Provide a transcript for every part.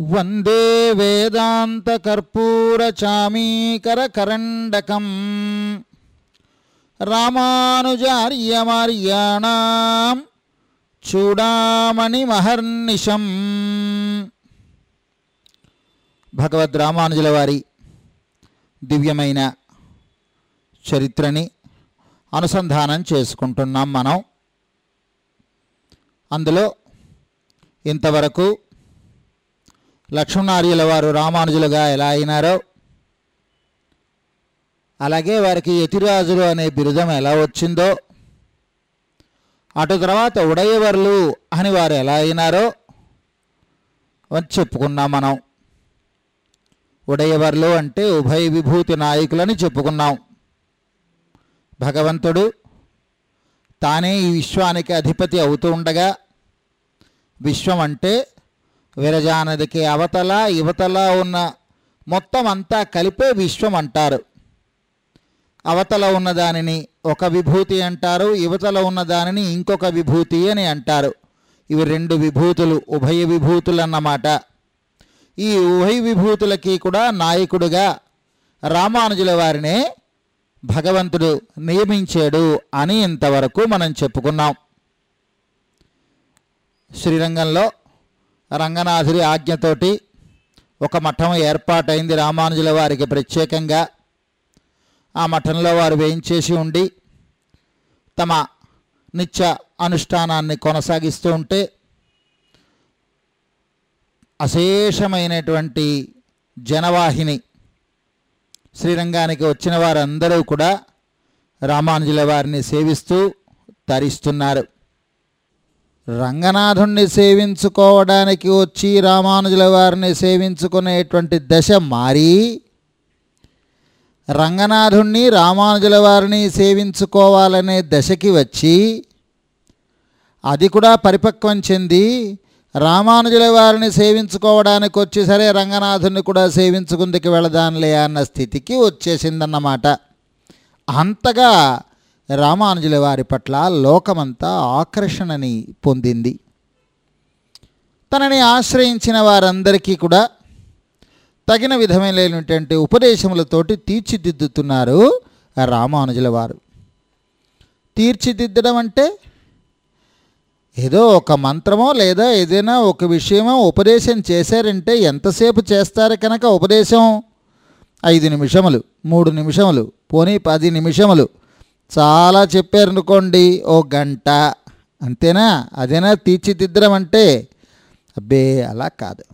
వందే వేదాంతకర్పూరచామీకరకరండకం రామానుజార్యమార్యాణం చూడామణి మహర్నిశం భగవద్ రామానుజుల వారి దివ్యమైన చరిత్రని అనుసంధానం చేసుకుంటున్నాం మనం. అందులో ఇంతవరకు లక్ష్మణార్యుల వారు రామానుజులుగా ఎలా అయినారో అలాగే వారికి యతిరాజులు అనే బిరుదం ఎలా వచ్చిందో అటు తర్వాత ఉడయవర్లు అని వారు ఎలా అయినారో అని చెప్పుకున్నాం మనం. ఉడయవర్లు అంటే ఉభయ విభూతి నాయకులని చెప్పుకున్నాం. భగవంతుడు తానే ఈ విశ్వానికి అధిపతి అవుతూ ఉండగా విశ్వం అంటే విరజానదికి అవతల యువతల ఉన్న మొత్తం అంతా కలిపే విశ్వం అంటారు. అవతల ఉన్న దానిని ఒక విభూతి అంటారు యువతల ఉన్న దానిని ఇంకొక విభూతి అని అంటారు. ఇవి రెండు విభూతులు ఉభయ విభూతులు అన్నమాట ఈ ఉభయ విభూతులకి కూడా నాయకుడుగా రామానుజుల వారినే భగవంతుడు నియమించాడు అని ఇంతవరకు మనం చెప్పుకున్నాం. శ్రీరంగంలో రంగనాథుడి ఆజ్ఞతోటి ఒక మఠం ఏర్పాటైంది రామానుజుల వారికి ప్రత్యేకంగా. ఆ మఠంలో వారు వేయించేసి ఉండి తమ నిత్య అనుష్ఠానాన్ని కొనసాగిస్తూ ఉంటే అశేషమైనటువంటి జనవాహిని శ్రీరంగానికి వచ్చిన వారందరూ కూడా రామానుజుల వారిని సేవిస్తూ తరిస్తున్నారు. రంగనాథుణ్ణి సేవించుకోవడానికి వచ్చి రామానుజుల వారిని సేవించుకునేటువంటి దశ మారి రంగనాథుణ్ణి రామానుజుల వారిని సేవించుకోవాలనే దశకి వచ్చి అది కూడా పరిపక్వం చెంది రామానుజుల వారిని సేవించుకోవడానికి వచ్చి సరే రంగనాథుని కూడా సేవించుకుందుకు వెళదానులే అన్న స్థితికి వచ్చేసిందన్నమాట. అంతగా రామానుజుల వారి పట్ల లోకమంతా ఆకర్షణని పొందింది. తనని ఆశ్రయించిన వారందరికీ కూడా తగిన విధమైనటువంటి ఉపదేశములతోటి తీర్చిదిద్దుతున్నారు రామానుజుల వారు. తీర్చిదిద్దడం అంటే ఏదో ఒక మంత్రమో లేదా ఏదైనా ఒక విషయమో ఉపదేశం చేశారంటే ఎంతసేపు చేస్తారు కనుక ఉపదేశం? ఐదు నిమిషములు మూడు నిమిషములు పోనీ పది నిమిషములు చాలా చెప్పారనుకోండి ఓ గంట. అంతేనా? అదేనా? తీర్చిదిద్దడం అంటే అబ్బే అలా కాదు.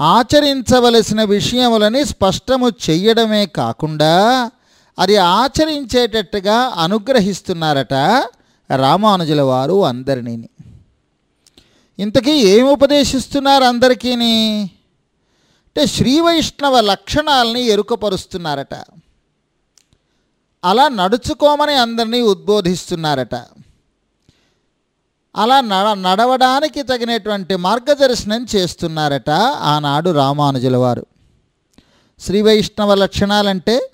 ఆచరించవలసిన విషయములని స్పష్టము చెయ్యడమే కాకుండా అది ఆచరించేటట్టుగా అనుగ్రహిస్తున్నారట రామానుజుల వారు అందరినీ. ఇంతకీ ఏమి ఉపదేశిస్తున్నారు అందరికీని? అంటే శ్రీ వైష్ణవ లక్షణాలని ఎరుకపరుస్తున్నారట. అలా నడుచుకోమని అందరినీ ఉద్బోధిస్తున్నారట. అలా నడ నడవడానికి తగినటువంటి మార్గదర్శనం చేస్తున్నారట ఆనాడు రామానుజుల వారు. శ్రీ వైష్ణవ లక్షణాలంటే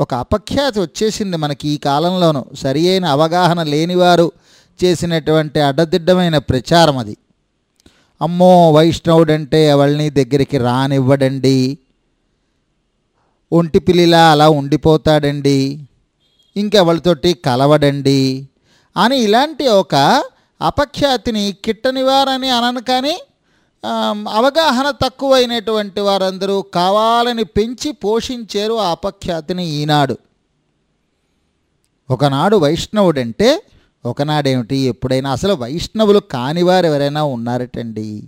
ఒక అపఖ్యాతి వచ్చేసింది మనకి ఈ కాలంలోనూ. సరి అయిన అవగాహన లేనివారు చేసినటువంటి అడ్డదిడ్డమైన ప్రచారం అది. అమ్మో వైష్ణవుడంటే ఎవరిని దగ్గరికి రానివ్వడండి. ఒంటి పిల్లిలా అలా ఉండిపోతాడండి. ఇంకెవరితోటి కలవడండి అని ఇలాంటి ఒక అపఖ్యాతిని కిట్టనివారని అనను కానీ అవగాహన తక్కువైనటువంటి వారందరూ కావాలని పెంచి పోషించారు ఆ అపఖ్యాతిని ఈనాడు. ఒకనాడు వైష్ణవుడంటే ఒకనాడేమిటి ఎప్పుడైనా అసలు వైష్ణవులు కానివారు ఎవరైనా ఉన్నారటండి.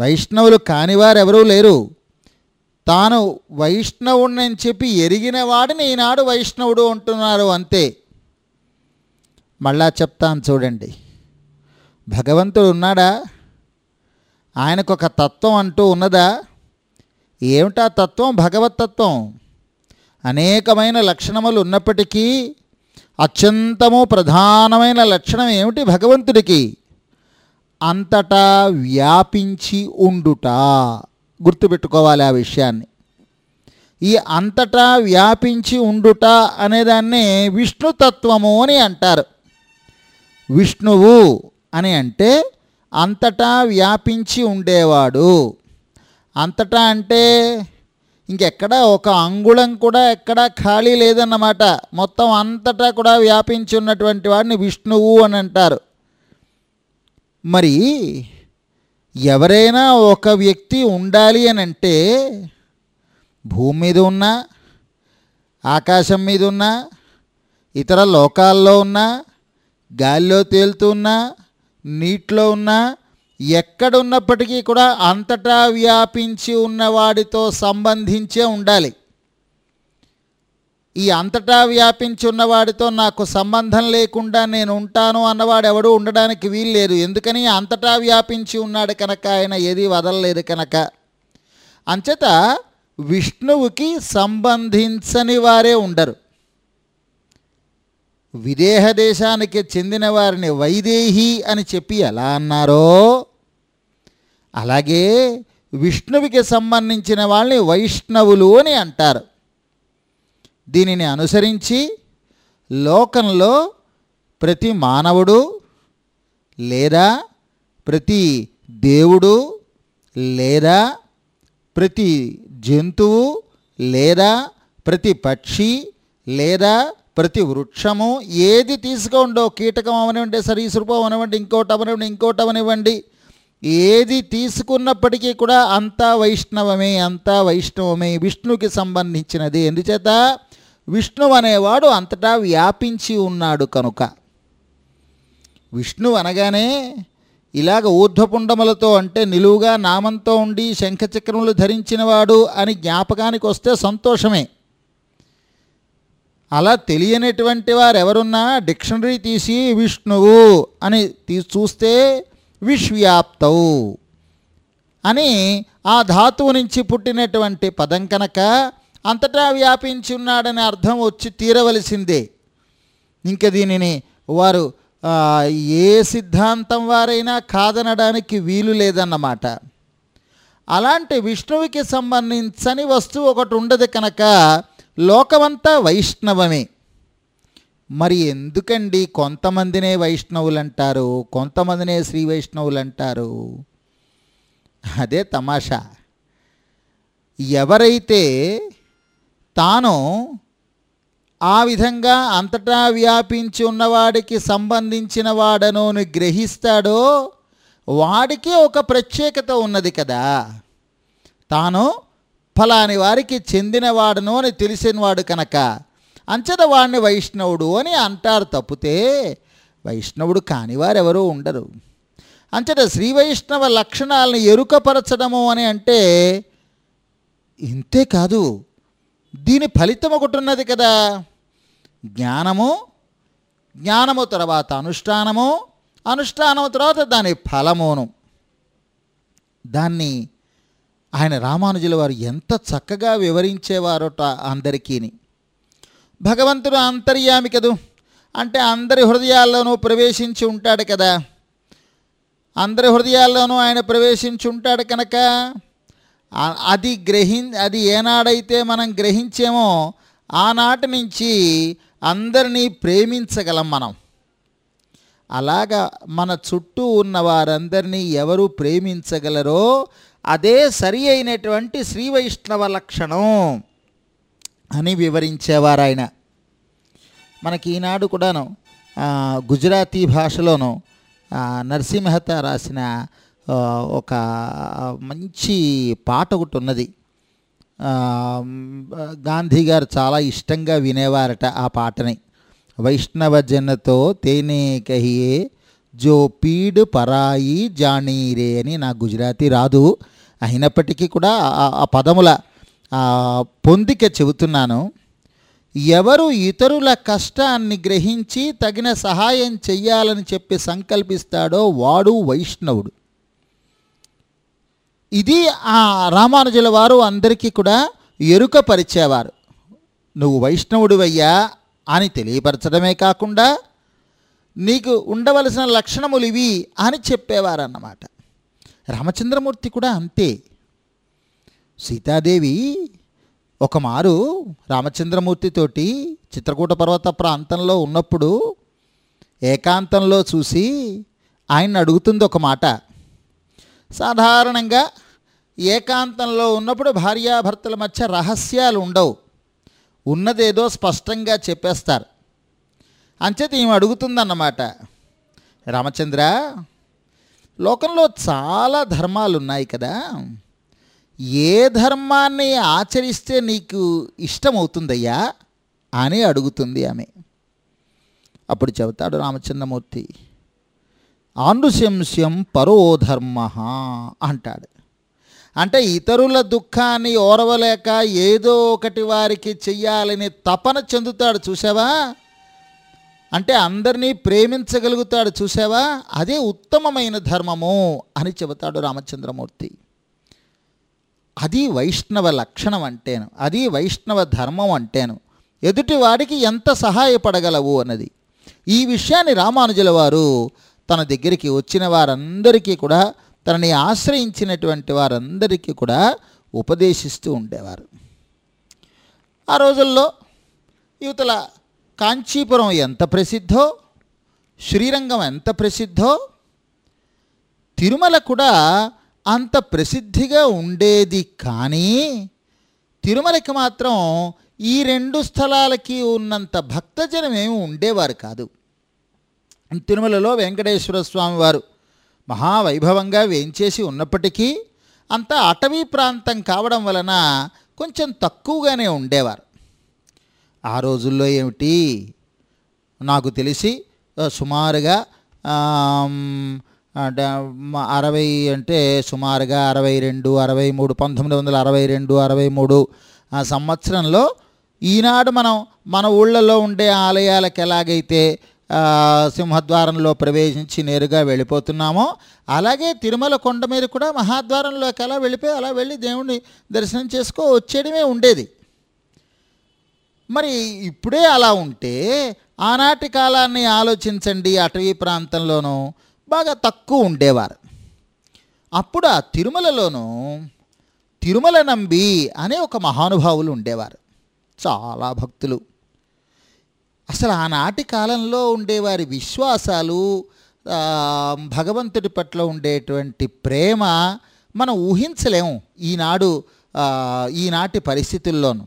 వైష్ణవులు కానివారు ఎవరూ లేరు. తాను వైష్ణవుడిని చెప్పి ఎరిగిన వాడిని ఈనాడు వైష్ణవుడు అంటున్నారు అంతే. మళ్ళా చెప్తాను చూడండి. భగవంతుడు ఉన్నాడా? ఆయనకు ఒక తత్వం అంటూ ఉన్నదా? ఏమిటా తత్వం? భగవతత్వం అనేకమైన లక్షణములు ఉన్నప్పటికీ అత్యంతము ప్రధానమైన లక్షణం ఏమిటి భగవంతుడికి? అంతటా వ్యాపించి ఉండుట. గుర్తుపెట్టుకోవాలి ఆ విషయాన్ని. ఈ అంతటా వ్యాపించి ఉండుట అనేదాన్ని విష్ణుతత్వము అని అంటారు. విష్ణువు అని అంటే అంతటా వ్యాపించి ఉండేవాడు. అంతటా అంటే ఇంకెక్కడ ఒక అంగుళం కూడా ఎక్కడ ఖాళీ లేదన్నమాట. మొత్తం అంతటా కూడా వ్యాపించి ఉన్నటువంటి వాడిని విష్ణువు అని అంటారు. మరి ఎవరైనా ఒక వ్యక్తి ఉండాలి అని అంటే భూమి మీద ఉన్నా ఆకాశం మీద ఉన్నా ఇతర లోకాల్లో ఉన్నా గాలిలో తేలుతున్నా నీటిలో ఉన్నా ఎక్కడున్నప్పటికీ కూడా అంతటా వ్యాపించి ఉన్నవాడితో సంబంధించే ఉండాలి. ఈ అంతటా వ్యాపించి ఉన్నవాడితో నాకు సంబంధం లేకుండా నేను ఉంటాను అన్నవాడు ఎవడు ఉండడానికి వీల్లేదు. ఎందుకని అంతటా వ్యాపించి ఉన్నాడు కనుక ఆయన ఏది వదలలేదు కనుక. అంచేత విష్ణువుకి సంబంధించని వారే ఉండరు. విదేహ దేశానికి చెందిన వారిని వైదేహి అని చెప్పి ఎలా అన్నారో అలాగే విష్ణువుకి సంబంధించిన వాళ్ళని వైష్ణవులు అని అంటారు. దీనిని అనుసరించి లోకంలో ప్రతి మానవుడు లేదా ప్రతి దేవుడు లేదా ప్రతి జంతువు లేదా ప్రతి పక్షి లేదా ప్రతి వృక్షము ఏది తీసుకోండో కీటకం అవనివ్వండి సరీసృపం అవనివ్వండి ఇంకోటి అవనివ్వండి ఇంకోటి అవనివ్వండి ఏది తీసుకున్నప్పటికీ కూడా అంతా వైష్ణవమే అంతా వైష్ణవమే విష్ణుకి సంబంధించినది. ఎందుచేత? విష్ణువు అనేవాడు అంతటా వ్యాపించి ఉన్నాడు కనుక. విష్ణువు అనగానే ఇలాగ ఊర్ధ్వపుండములతో అంటే నిలువుగా నామంతో ఉండి శంఖచక్రములు ధరించినవాడు అని జ్ఞాపకానికి వస్తే సంతోషమే. అలా తెలియనటువంటి వారు ఎవరున్నా డిక్షనరీ తీసి విష్ణువు అని తీ చూస్తే విశ్వ్యాప్తవు అని ఆ ధాతువు నుంచి పుట్టినటువంటి పదం కనుక అంతటా వ్యాపించి ఉన్నాడని అర్థం వచ్చి తీరవలసిందే. ఇంక దీనిని వారు ఏ సిద్ధాంతం వారైనా కాదనడానికి వీలు లేదన్నమాట. అలాంటి విష్ణువుకి సంబంధించని వస్తువు ఒకటి ఉండదు కనుక లోకమంతా వైష్ణవమే. మరి ఎందుకండి కొంతమందినే వైష్ణవులు అంటారు కొంతమందినే శ్రీ వైష్ణవులు అంటారు అదే తమాషా. ఎవరైతే తాను ఆ విధంగా అంతటా వ్యాపించి ఉన్నవాడికి సంబంధించిన వాడను అని గ్రహిస్తాడో వాడికి ఒక ప్రత్యేకత ఉన్నది కదా. తాను ఫలాని వారికి చెందినవాడను అని తెలిసినవాడు కనుక అంచన వాడిని వైష్ణవుడు అని అంటారు తప్పితే వైష్ణవుడు కానివారెవరూ ఉండరు. అంచట శ్రీ వైష్ణవ లక్షణాలను ఎరుకపరచడము అని అంటే ఇంతే కాదు. దీని ఫలితం ఒకటి ఉన్నది కదా. జ్ఞానము జ్ఞానము తర్వాత అనుష్ఠానము అనుష్ఠానము తర్వాత దాని ఫలమును. దాన్ని ఆయన రామానుజుల వారు ఎంత చక్కగా వివరించేవారట అందరికీని. భగవంతుడు అంతర్యామి కదూ. అంటే అందరి హృదయాల్లోనూ ప్రవేశించి ఉంటాడు కదా. అందరి హృదయాల్లోనూ ఆయన ప్రవేశించి ఉంటాడు కనుక అది గ్రహి అది ఏనాడైతే మనం గ్రహించేమో ఆనాటి నుంచి అందరినీ ప్రేమించగలం మనం. అలాగా మన చుట్టూ ఉన్న వారందరినీ ఎవరు ప్రేమించగలరో అదే సరి అయినటువంటి శ్రీ వైష్ణవ లక్షణం అని వివరించేవారు ఆయన. మనకి ఈనాడు కూడాను గుజరాతీ భాషలోను నరసింహత రాసిన ఒక మంచి పాట ఒకటి ఉన్నది. గాంధీ గారు చాలా ఇష్టంగా వినేవారట ఆ పాటని. వైష్ణవ జనతో తేనే కహియే జో పీడ్ పరాయి జానీరే అని నా గుజరాతీ రాదు. అయినప్పటికీ కూడా ఆ- పదముల పొందిక చెబుతున్నాను. ఎవరు ఇతరుల కష్టాన్ని గ్రహించి తగిన సహాయం చెయ్యాలని చెప్పి సంకల్పిస్తాడో వాడు వైష్ణవుడు. ఇది ఆ రామానుజుల వారు అందరికీ కూడా ఎరుకపరిచేవారు నువ్వు వైష్ణవుడివయ్యా అని తెలియపరచడమే కాకుండా నీకు ఉండవలసిన లక్షణములు ఇవి అని చెప్పేవారన్నమాట. రామచంద్రమూర్తి కూడా అంతే. సీతాదేవి ఒకమారు రామచంద్రమూర్తితోటి చిత్రకూట పర్వత ప్రాంతంలో ఉన్నప్పుడు ఏకాంతంలో చూసి ఆయన అడుగుతుంది ఒక మాట. సాధారణంగా ఏకాంతంలో ఉన్నప్పుడు భార్యాభర్తల మధ్య రహస్యాలు ఉండవు. ఉన్నదేదో స్పష్టంగా చెప్పేస్తారు. అంచేత ఈమె అడుగుతుందన్నమాట రామచంద్ర లోకంలో చాలా ధర్మాలు ఉన్నాయి కదా. ఏ ధర్మాన్ని ఆచరిస్తే నీకు ఇష్టమవుతుందయ్యా? అని అడుగుతుంది ఆమె. అప్పుడు చెబుతాడు రామచంద్రమూర్తి ఆనుశంస్యం పరోధర్మ అంటాడు. అంటే ఇతరుల దుఃఖాన్ని ఓరవలేక ఏదో ఒకటి వారికి చెయ్యాలని తపన చెందుతాడు చూసావా అంటే అందరినీ ప్రేమించగలుగుతాడు చూసావా అదే ఉత్తమమైన ధర్మము అని చెబుతాడు రామచంద్రమూర్తి. అది వైష్ణవ లక్షణం అంటేను అది వైష్ణవ ధర్మం అంటేను. ఎదుటి వాడికి ఎంత సహాయపడగలవు అన్నది. ఈ విషయాన్ని రామానుజుల వారు తన దగ్గరికి వచ్చిన వారందరికీ కూడా తనని ఆశ్రయించినటువంటి వారందరికీ కూడా ఉపదేశిస్తూ ఉండేవారు. ఆ రోజుల్లో యువతల కాంచీపురం ఎంత ప్రసిద్ధో శ్రీరంగం ఎంత ప్రసిద్ధో తిరుమల కూడా అంత ప్రసిద్ధిగా ఉండేది కానీ తిరుమలకి మాత్రం ఈ రెండు స్థలాలకి ఉన్నంత భక్తజనం ఏమి ఉండేవారు కాదు. తిరుమలలో వెంకటేశ్వర స్వామి వారు మహావైభవంగా వేంచేసి ఉన్నప్పటికీ అంత అటవీ ప్రాంతం కావడం వలన కొంచెం తక్కువగానే ఉండేవారు. ఆ రోజుల్లో ఏమిటి? నాకు తెలిసి సుమారుగా అరవై అంటే సుమారుగా అరవై రెండు అరవై మూడు పంతొమ్మిది వందల అరవై రెండు అరవై మూడు ఆ సంవత్సరంలో ఈనాడు మనం మన ఊళ్ళల్లో ఉండే ఆలయాలకు ఎలాగైతే సింహద్వారంలో ప్రవేశించి నేరుగా వెళ్ళిపోతున్నామో. అలాగే తిరుమల కొండ మీద కూడా మహాద్వారంలోకి అలా వెళ్ళిపోయి అలా వెళ్ళి దేవుణ్ణి దర్శనం చేసుకో వచ్చేయడమే ఉండేది. మరి ఇప్పుడే అలా ఉంటే ఆనాటి కాలాన్ని ఆలోచించండి. అటవీ ప్రాంతంలోనూ బాగా తక్కువ ఉండేవారు. అప్పుడు ఆ తిరుమలలోనూ తిరుమల నంబి అనే ఒక మహానుభావులు ఉండేవారు. చాలా భక్తులు. అసలు ఆనాటి కాలంలో ఉండేవారి విశ్వాసాలు భగవంతుడి పట్ల ఉండేటువంటి ప్రేమ మనం ఊహించలేము ఈనాడు ఈనాటి పరిస్థితుల్లోనూ.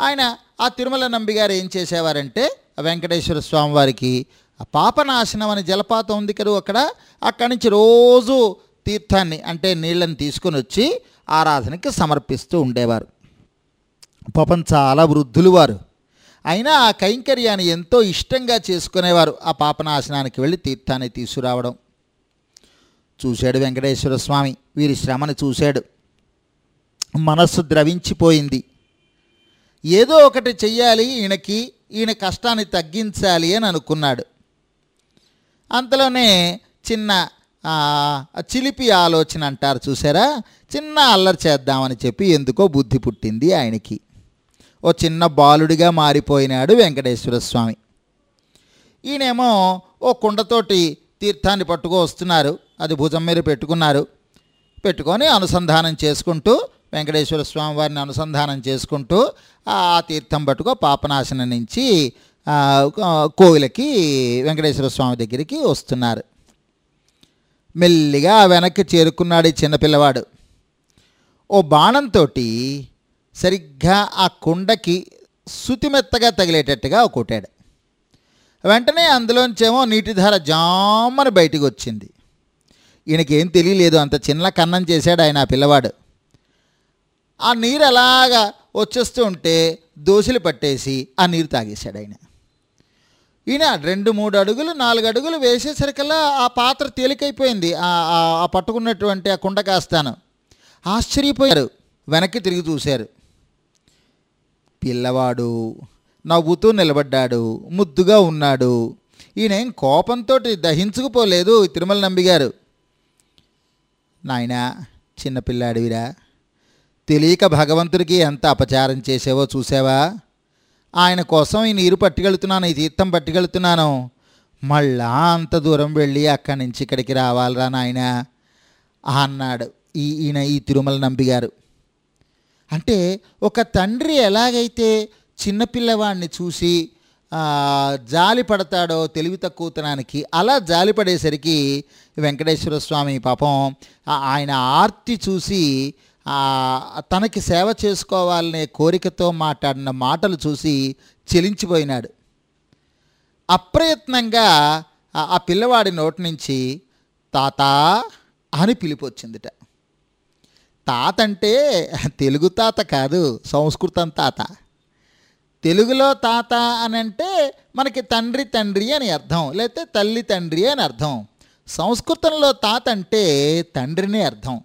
ఆయన ఆ తిరుమల నంబి గారు ఏం చేసేవారంటే వెంకటేశ్వర స్వామి వారికి పాపనాశనం అనే జలపాతం ఉంది కదా అక్కడ అక్కడి నుంచి రోజు తీర్థాన్ని అంటే నీళ్ళని తీసుకొని వచ్చి ఆరాధనకి సమర్పిస్తూ ఉండేవారు. పాపం చాలా వృద్ధులు వారు. అయినా ఆ కైంకర్యాన్ని ఎంతో ఇష్టంగా చేసుకునేవారు ఆ పాపనాశనానికి వెళ్ళి తీర్థాన్ని తీసుకురావడం. చూశాడు వెంకటేశ్వర స్వామి వీరి శ్రమను చూశాడు. మనస్సు ద్రవించిపోయింది. ఏదో ఒకటి చెయ్యాలి ఈయనకి ఈయన కష్టాన్ని తగ్గించాలి అని అనుకున్నాడు. అంతలోనే చిన్న చిలిపి ఆలోచన అంటారు చూసారా? చిన్న అల్లరి చేద్దామని చెప్పి ఎందుకో బుద్ధి పుట్టింది ఆయనకి. ఓ చిన్న బాలుడిగా మారిపోయినాడు వెంకటేశ్వర స్వామి. ఈయనేమో ఓ కుండతోటి తీర్థాన్ని పట్టుకో వస్తున్నారు అది భుజం మీద పెట్టుకున్నారు. పెట్టుకొని అనుసంధానం చేసుకుంటూ వెంకటేశ్వర స్వామి వారిని అనుసంధానం చేసుకుంటూ ఆ తీర్థం పట్టుకో పాపనాశనం నుంచి కోవిలకి వెంకటేశ్వర స్వామి దగ్గరికి వస్తున్నారు. మెల్లిగా వెనక్కి చేరుకున్నాడు ఈ చిన్నపిల్లవాడు. ఓ బాణంతో సరిగ్గా ఆ కుండకి సుతిమెత్తగా తగిలేటట్టుగా కొట్టాడు. వెంటనే అందులోంచేమో నీటిధార జామని బయటికి వచ్చింది ఈయనకేం తెలియలేదు అంత చిన్న కన్నం చేశాడు ఆయన ఆ పిల్లవాడు. ఆ నీరు అలాగా వచ్చేస్తూ ఉంటే దోశలు పట్టేసి ఆ నీరు తాగేశాడు ఆయన. ఈయన రెండు మూడు అడుగులు నాలుగు అడుగులు వేసేసరికల్లా ఆ పాత్ర తేలికైపోయింది ఆ పట్టుకున్నటువంటి ఆ కుండ కాస్తాను. ఆశ్చర్యపోయారు వెనక్కి తిరిగి చూశారు. పిల్లవాడు నవ్వుతూ నిలబడ్డాడు ముద్దుగా ఉన్నాడు. ఈయనేం కోపంతో దహించుకుపోలేదు తిరుమల నంబిగారు. నాయనా చిన్నపిల్లాడివిరా తెలియక భగవంతుడికి ఎంత అపచారం చేసావో చూసావా ఆయన కోసం ఈ నీరు పట్టుకెళ్తున్నాను ఈ తీర్థం పట్టుకెళ్తున్నాను. మళ్ళా అంత దూరం వెళ్ళి అక్కడి నుంచి ఇక్కడికి రావాలిరా నాయన అన్నాడు ఈ ఈయన ఈ తిరుమల నంబిగారు. అంటే ఒక తండ్రి ఎలాగైతే చిన్నపిల్లవాడిని చూసి జాలి పడతాడో తెలివి తక్కువతనానికి అలా జాలి పడేసరికి వెంకటేశ్వర స్వామి పాపం ఆయన ఆర్తి చూసి తనకి సేవ చేసుకోవాలనే కోరికతో మాట్లాడిన మాటలు చూసి చెలించిపోయినాడు. అప్రయత్నంగా ఆ- పిల్లవాడి నోటి నుంచి తాత అని పిలిపొచ్చిందిట తాత అంటే తెలుగు తాత కాదు సంస్కృతం తాత. తెలుగులో తాత అని అంటే మనకి తండ్రి తండ్రి అని అర్థం లేకపోతే తల్లి తండ్రి అని అర్థం. సంస్కృతంలో తాత అంటే తండ్రినే అర్థం.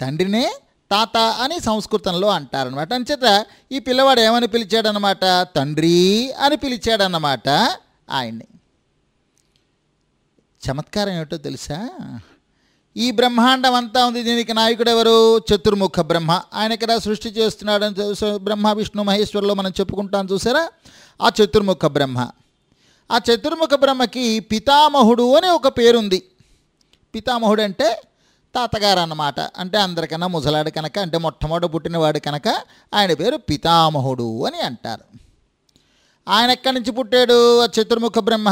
తండ్రినే తాత అని సంస్కృతంలో అంటారనమాట అంచేత ఈ పిల్లవాడు ఏమని పిలిచాడనమాట తండ్రి అని పిలిచాడన్నమాట ఆయన్ని. చమత్కారం ఏమిటో తెలుసా? ఈ బ్రహ్మాండం అంతా ఉంది. దీనికి నాయకుడు ఎవరు చతుర్ముఖ బ్రహ్మ. ఆయన ఇక్కడ సృష్టి చేస్తున్నాడని బ్రహ్మ విష్ణు మహేశ్వరులో మనం చెప్పుకుంటాం చూసారా? ఆ చతుర్ముఖ బ్రహ్మ. ఆ చతుర్ముఖ బ్రహ్మకి పితామహుడు అని ఒక పేరుంది. పితామహుడు అంటే తాతగారు అన్నమాట అంటే అందరికన్నా ముసలాడు కనుక అంటే మొట్టమొదటి పుట్టినవాడు కనుక ఆయన పేరు పితామహుడు అని అంటారు. ఆయన ఎక్కడి నుంచి పుట్టాడు? ఆ చతుర్ముఖ బ్రహ్మ?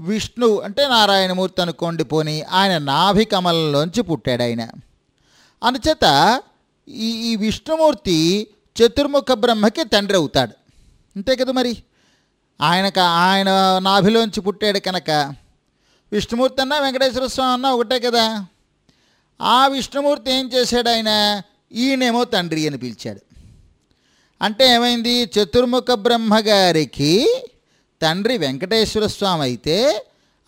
విష్ణు అంటే నారాయణమూర్తి అనుకోండి పోని ఆయన నాభి కమలంలోంచి పుట్టాడు ఆయన అందుచేత ఈ ఈ విష్ణుమూర్తి చతుర్ముఖ బ్రహ్మకి తండ్రి అవుతాడు. అంతే కదా మరి? ఆయనక ఆయన నాభిలోంచి పుట్టాడు కనుక. విష్ణుమూర్తి అన్నా వెంకటేశ్వర స్వామి అన్నా ఒకటే కదా. ఆ విష్ణుమూర్తి ఏం చేశాడు ఆయన ఈయనేమో తండ్రి అని పిలిచాడు. అంటే ఏమైంది? చతుర్ముఖ బ్రహ్మగారికి తండ్రి వెంకటేశ్వర స్వామి అయితే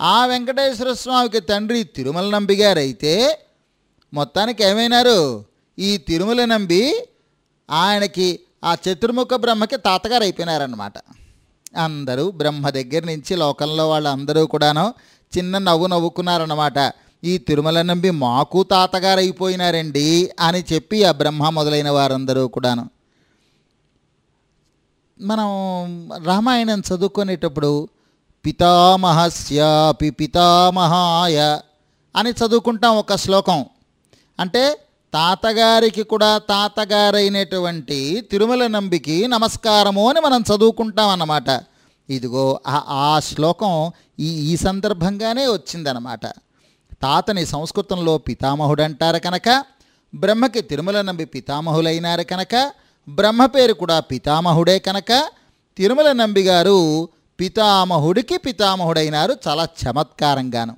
ఆ వెంకటేశ్వర స్వామికి తండ్రి తిరుమల నంబి గారు అయితే మొత్తానికి ఏమైనారు? ఈ తిరుమల నంబి ఆయనకి ఆ చతుర్ముఖ బ్రహ్మకి తాతగారు అయిపోయినారన్నమాట. అందరూ బ్రహ్మ దగ్గర నుంచి లోకంలో వాళ్ళందరూ కూడాను చిన్న నవ్వు నవ్వుకున్నారనమాట ఈ తిరుమల నంబి మాకు తాతగారు అయిపోయినారండి అని చెప్పి ఆ బ్రహ్మ మొదలైన వారందరూ కూడాను. మనం రామాయణం చదువుకునేటప్పుడు పితామహస్యాపి పితామహాయ అని చదువుకుంటాం ఒక శ్లోకం. అంటే తాతగారికి కూడా తాతగారైనటువంటి తిరుమల నంబికి నమస్కారము అని మనం చదువుకుంటాం అన్నమాట. ఇదిగో ఆ శ్లోకం ఈ ఈ సందర్భంగానే వచ్చిందనమాట తాతని సంస్కృతంలో పితామహుడు అంటారు కనుక బ్రహ్మకి తిరుమల నంబి పితామహులైనారు కనుక బ్రహ్మ పేరు కూడా పితామహుడే కనుక. తిరుమల నంబి గారు పితామహుడికి పితామహుడైనారు. చాలా చమత్కారంగాను.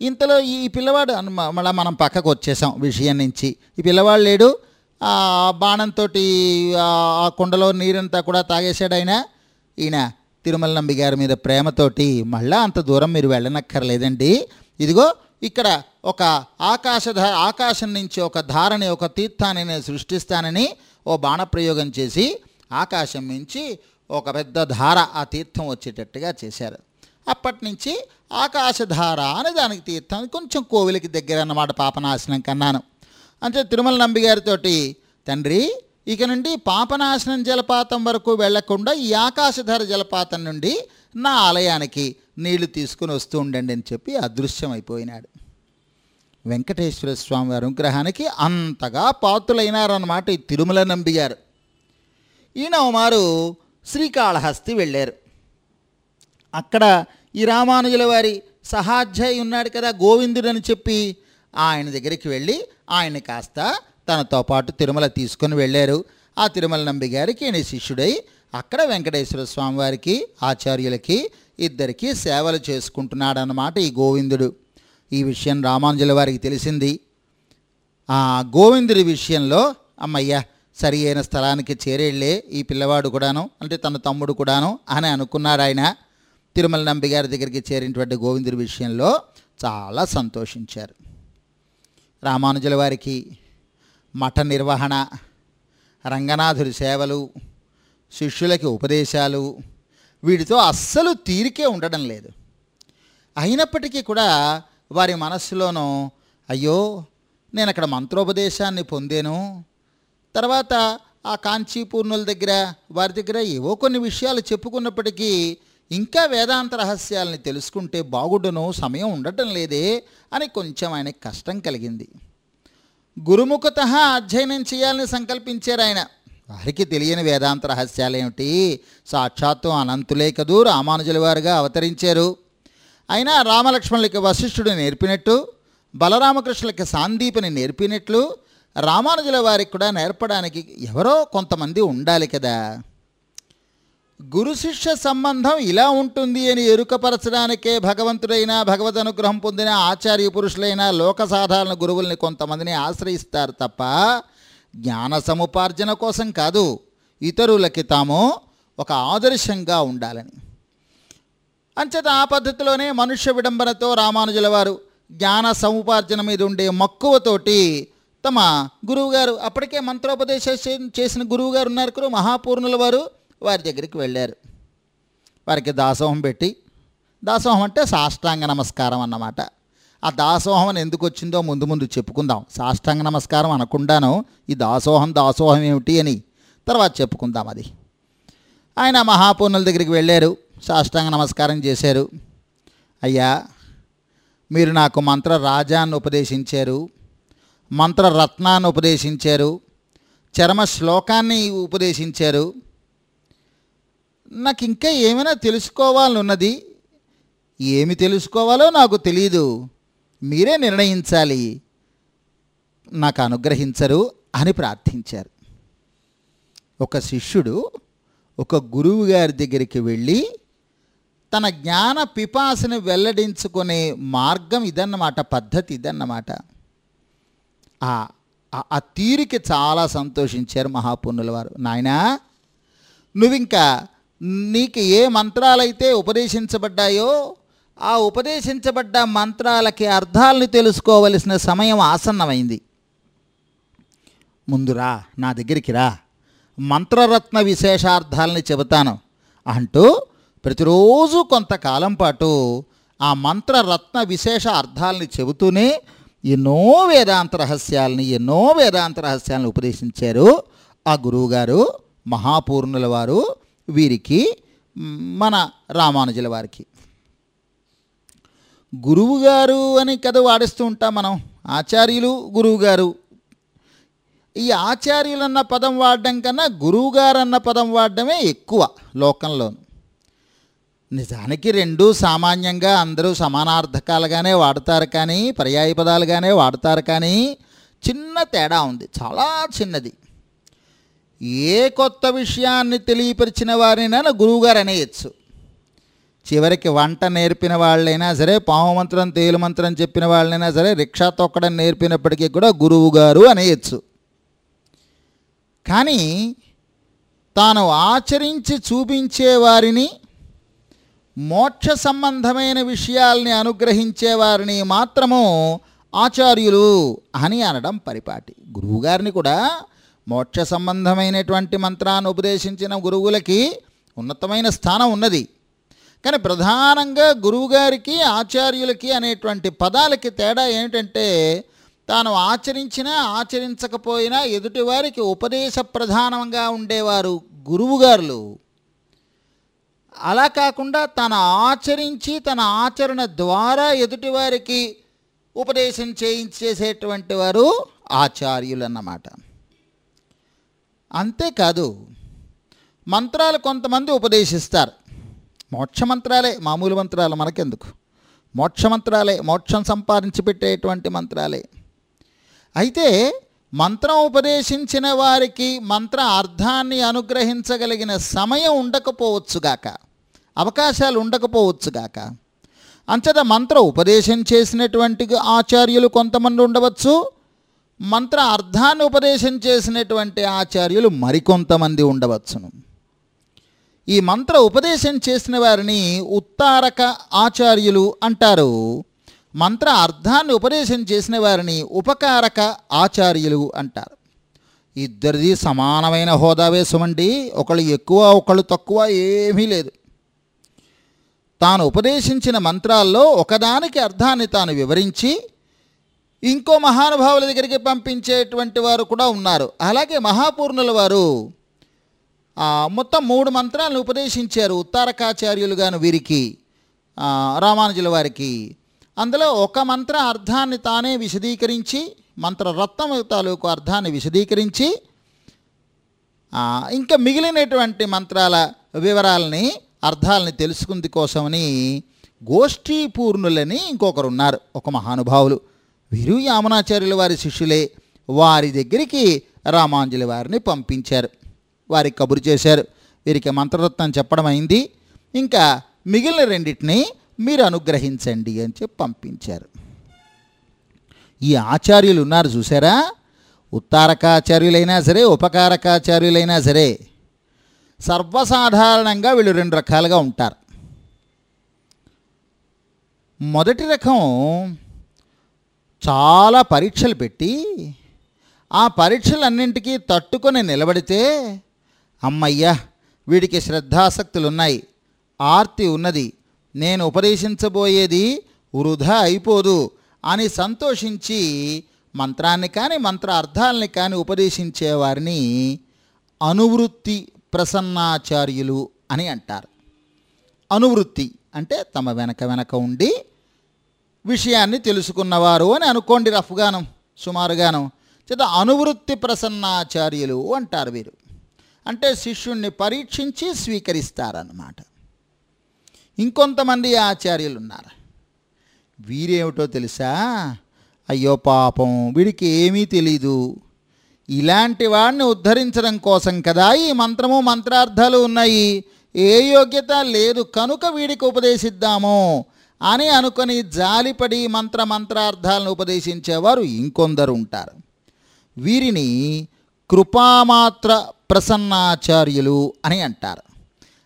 ఇంతలో ఈ పిల్లవాడు మళ్ళీ మనం పక్కకు వచ్చేసాం విషయం నుంచి. ఈ పిల్లవాడు లేడు. ఆ బాణంతో ఆ కుండలో నీరంతా కూడా తాగేశాడు ఆయన. ఈయన తిరుమల నంబి గారి మీద ప్రేమతోటి మళ్ళా అంత దూరం మీరు వెళ్ళనక్కర్లేదండి. ఇదిగో ఇక్కడ ఒక ఆకాశధ ఆకాశం నుంచి ఒక ధారని ఒక తీర్థాన్ని నేను సృష్టిస్తానని ఓ బాణప్రయోగం చేసి ఆకాశం నుంచి ఒక పెద్ద ధార ఆ తీర్థం వచ్చేటట్టుగా చేశారు. అప్పటి నుంచి ఆకాశధార అని దానికి తీర్థం కొంచెం కోవిలికి దగ్గర అన్నమాట పాపనాశనం కన్నాను. అంటే తిరుమల నంబి గారితోటి తండ్రి ఇక నుండి పాపనాశనం జలపాతం వరకు వెళ్ళకుండా ఈ ఆకాశధార జలపాతం నుండి నా ఆలయానికి నీళ్ళు తీసుకుని వస్తూ ఉండండి అని చెప్పి అదృశ్యమైపోయినాడు. వెంకటేశ్వర స్వామి వారి అనుగ్రహానికి అంతగా పాత్రులైనారన్నమాట ఈ తిరుమల నంబిగారు. ఈయన మారు శ్రీకాళహస్తి వెళ్ళారు. అక్కడ ఈ రామానుజుల వారి సహాధ్యాయి ఉన్నాడు కదా గోవిందుడు అని చెప్పి ఆయన దగ్గరికి వెళ్ళి ఆయన కాస్త తనతో పాటు తిరుమల తీసుకొని వెళ్ళారు. ఆ తిరుమల నంబి గారికి ఈయన శిష్యుడై అక్కడ వెంకటేశ్వర స్వామివారికి ఆచార్యులకి ఇద్దరికి సేవలు చేసుకుంటున్నాడన్నమాట ఈ గోవిందుడు. ఈ విషయం రామానుజుల వారికి తెలిసింది. ఆ గోవిందుడి విషయంలో అమ్మయ్య సరి అయిన స్థలానికి చేరేళ్ళే ఈ పిల్లవాడు కూడాను అంటే తన తమ్ముడు కూడాను అని అనుకున్నారు ఆయన. తిరుమల నంబి గారి దగ్గరికి చేరినటువంటి గోవిందుడి విషయంలో చాలా సంతోషించారు. రామానుజుల వారికి మఠ నిర్వహణ రంగనాథుడి సేవలు శిష్యులకి ఉపదేశాలు వీటితో అస్సలు తీరికే ఉండడం లేదు. అయినప్పటికీ కూడా వారి మనస్సులోనూ అయ్యో నేను అక్కడ మంత్రోపదేశాన్ని పొందాను. తర్వాత ఆ కాంచీపూర్ణుల దగ్గర వారి దగ్గర ఏవో కొన్ని విషయాలు చెప్పుకున్నప్పటికీ ఇంకా వేదాంత రహస్యాలని తెలుసుకుంటే బాగుండును సమయం ఉండటం లేదే అని కొంచెం ఆయనకి కష్టం కలిగింది. గురుముఖత అధ్యయనం చేయాలని సంకల్పించారు ఆయన. వారికి తెలియని వేదాంత రహస్యాలేమిటి? సాక్షాత్తు అనంతులే కదూ రామానుజుల వారుగా అవతరించారు. అయినా రామలక్ష్మణులకి వశిష్ఠుడు నేర్పినట్టు బలరామకృష్ణులకి సాందీపిని నేర్పినట్లు రామానుజుల వారికి కూడా నేర్పడానికి ఎవరో కొంతమంది ఉండాలి కదా. గురు శిష్య సంబంధం ఇలా ఉంటుంది అని ఎరుకపరచడానికే భగవంతుడైన భగవద్ అనుగ్రహం పొందిన ఆచార్య పురుషులైన లోక సాధారణ గురువుల్ని కొంతమందిని ఆశ్రయిస్తారు తప్ప జ్ఞాన సముపార్జన కోసం కాదు. ఇతరులకి తాము ఒక ఆదర్శంగా ఉండాలని. అంచేత ఆ పద్ధతిలోనే మనుష్య విడంబనతో రామానుజుల వారు జ్ఞాన సముపార్జన మీద ఉండే మక్కువతోటి తమ గురువుగారు అప్పటికే మంత్రోపదేశం చేసిన గురువుగారు ఉన్నారు కదా మహాపూర్ణుల వారు వారి దగ్గరికి వెళ్ళారు. వారికి దాసోహం పెట్టి దాసోహం అంటే సాష్టాంగ నమస్కారం అన్నమాట. ఆ దాసోహం అని ఎందుకు వచ్చిందో ముందు ముందు చెప్పుకుందాం. సాష్టాంగ నమస్కారం అనకుండాను ఈ దాసోహం దాసోహం ఏమిటి అని తర్వాత చెప్పుకుందాం అది. ఆయన మహాపూర్ణుల దగ్గరికి వెళ్ళారు. సాష్టాంగ నమస్కారం చేశారు. అయ్యా మీరు నాకు మంత్ర రాజాన్ని ఉపదేశించారు మంత్ర రత్నాన్ని ఉపదేశించారు చరమ శ్లోకాన్ని ఉపదేశించారు. నాకు ఇంకా ఏమైనా తెలుసుకోవాలనున్నది? ఏమి తెలుసుకోవాలో నాకు తెలియదు మీరే నిర్ణయించాలి. నాకు అనుగ్రహించరు అని ప్రార్థించారు. ఒక శిష్యుడు ఒక గురువు గారి దగ్గరికి వెళ్ళి తన జ్ఞాన పిపాసను వెల్లడించుకునే మార్గం ఇదన్నమాట పద్ధతి ఇదన్నమాట. ఆ ఆ- తీరుకి చాలా సంతోషించారు మహాపుణ్యుల వారు. నాయనా నువ్వింకా నీకు ఏ మంత్రాలైతే ఉపదేశించబడ్డాయో ఆ ఉపదేశించబడ్డ మంత్రాలకి అర్థాలని తెలుసుకోవలసిన సమయం ఆసన్నమైంది. ముందురా నా దగ్గరికి రా. మంత్రరత్న విశేషార్థాలని చెబుతాను అంటూ ప్రతిరోజు కొంతకాలం పాటు ఆ మంత్రరత్న విశేష అర్థాలని చెబుతూనే ఎన్నో వేదాంత రహస్యాలని ఎన్నో వేదాంత రహస్యాలను ఉపదేశించారు. ఆ గురువుగారు మహాపూర్ణుల వారు వీరికి మన రామానుజుల వారికి. గురువుగారు అని కథ వాడిస్తూ ఉంటాం మనం ఆచార్యులు గురువుగారు. ఈ ఆచార్యులు అన్న పదం వాడడం కన్నా గురువుగారు అన్న పదం వాడడమే ఎక్కువ లోకంలోను. నిజానికి రెండు సామాన్యంగా అందరూ సమానార్థకాలుగానే వాడతారు కానీ పర్యాయ పదాలుగానే వాడతారు కానీ చిన్న తేడా ఉంది చాలా చిన్నది. ఏ కొత్త విషయాన్ని తెలియపరిచిన వారినైనా గురువుగారు అనేయచ్చు. చివరికి వంట నేర్పిన వాళ్ళైనా సరే పాము మంత్రం తేలు మంత్రం చెప్పిన వాళ్ళైనా సరే రిక్షా తొక్కడం నేర్పినప్పటికీ కూడా గురువుగారు అనేయచ్చు. కానీ తాను ఆచరించి చూపించే వారిని మోక్ష సంబంధమైన విషయాల్ని అనుగ్రహించే వారిని మాత్రము ఆచార్యులు అని అనడం పరిపాటి. గురువుగారిని కూడా మోక్ష సంబంధమైనటువంటి మంత్రాన్ని ఉపదేశించిన గురువులకి ఉన్నతమైన స్థానం ఉన్నది. కానీ ప్రధానంగా గురువుగారికి ఆచార్యులకి అనేటువంటి పదాలకి తేడా ఏమిటంటే తాను ఆచరించినా ఆచరించకపోయినా ఎదుటివారికి ఉపదేశ ప్రధానంగా ఉండేవారు గురువుగారులు. అలా కాకుండా తన ఆచరించి తన ఆచరణ ద్వారా ఎదుటివారికి ఉపదేశం చేయించేసేటువంటి వారు ఆచార్యులు అన్నమాట అంతేకాదు మంత్రాలు కొంతమంది ఉపదేశిస్తారు. మోక్ష మంత్రాలే మామూలు మంత్రాలు మనకెందుకు? మోక్ష మంత్రాలే మోక్షం సంపాదించి పెట్టేటువంటి మంత్రాలే. అయితే మంత్రం ఉపదేశించిన వారికి మంత్ర అర్థాన్ని అనుగ్రహించగలిగిన సమయం ఉండకపోవచ్చుగాక అవకాశాలు ఉండకపోవచ్చుగాక అంతటా మంత్ర ఉపదేశం చేసినటువంటి ఆచార్యులు కొంతమంది ఉండవచ్చు. మంత్ర అర్థాన్ని ఉపదేశం చేసినటువంటి ఆచార్యులు మరికొంతమంది ఉండవచ్చును. ఈ మంత్ర ఉపదేశం చేసిన వారిని ఉత్తారక ఆచార్యులు అంటారు. మంత్ర అర్థాన్ని ఉపదేశం చేసిన వారిని ఉపకారక ఆచార్యులు అంటారు. ఇద్దరిది సమానమైన హోదా వేసమండి. ఒకళ్ళు ఎక్కువ ఒకళ్ళు తక్కువ ఏమీ లేదు. తాను ఉపదేశించిన మంత్రాల్లో ఒకదానికి అర్థాన్ని తాను వివరించి ఇంకో మహానుభావుల దగ్గరికి పంపించేటువంటి వారు కూడా ఉన్నారు. అలాగే మహాపూర్ణుల వారు మొత్తం మూడు మంత్రాలను ఉపదేశించారు ఉత్తారకాచార్యులుగాను వీరికి రామానుజుల వారికి. అందులో ఒక మంత్ర అర్థాన్ని తానే విశదీకరించి మంత్రరత్నం తాలూకు అర్థాన్ని విశదీకరించి ఇంకా మిగిలినటువంటి మంత్రాల వివరాలని అర్థాలని తెలుసుకుంది కోసమని గోష్ఠీ పూర్ణులని ఇంకొకరు ఉన్నారు ఒక మహానుభావులు. వీరు యామనాచార్యుల వారి శిష్యులే. వారి దగ్గరికి రామాంజలి వారిని పంపించారు. వారికి కబురు చేశారు. వీరికి మంత్రరత్నం చెప్పడం అయింది. ఇంకా మిగిలిన రెండింటిని మీరు అనుగ్రహించండి అని చెప్పి పంపించారు. ఈ ఆచార్యులు ఉన్నారు చూసారా? ఉత్తారకాచార్యులైనా సరే ఉపకారకాచార్యులైనా సరే. సర్వసాధారణంగా వీళ్ళు రెండు రకాలుగా ఉంటారు. మొదటి రకం చాలా పరీక్షలు పెట్టి ఆ పరీక్షలన్నింటికీ తట్టుకొని నిలబడితే అమ్మయ్యా వీడికి శ్రద్ధాసక్తులు ఉన్నాయి ఆర్తి ఉన్నది. నేను ఉపదేశించబోయేది వృధా అయిపోదు అని సంతోషించి మంత్రాన్ని కానీ మంత్ర అర్థాలని కానీ ఉపదేశించేవారిని అనువృత్తి ప్రసన్నాచార్యులు అని అంటారు. అనువృత్తి అంటే తమ వెనక వెనక ఉండి విషయాన్ని తెలుసుకున్నవారు అని అనుకోండి రఫ్గానం సుమారుగానం. చేత అనువృత్తి ప్రసన్నాచార్యులు అంటారు వీరు. అంటే శిష్యుణ్ణి పరీక్షించి స్వీకరిస్తారన్నమాట. ఇంకొంతమంది ఆచార్యులు ఉన్నారు వీరేమిటో తెలుసా? అయ్యో పాపం వీడికి ఏమీ తెలీదు. ఇలాంటి వాడిని ఉద్ధరించడం కోసం కదా ఈ మంత్రము మంత్రార్థాలు ఉన్నాయి. ఏ యోగ్యత లేదు కనుక వీడికి ఉపదేశిద్దాము అని అనుకొని జాలిపడి మంత్ర మంత్రార్థాలను ఉపదేశించేవారు ఇంకొందరు ఉంటారు వీరిని కృపామాత్ర ప్రసన్నాచార్యులు అని అంటారు.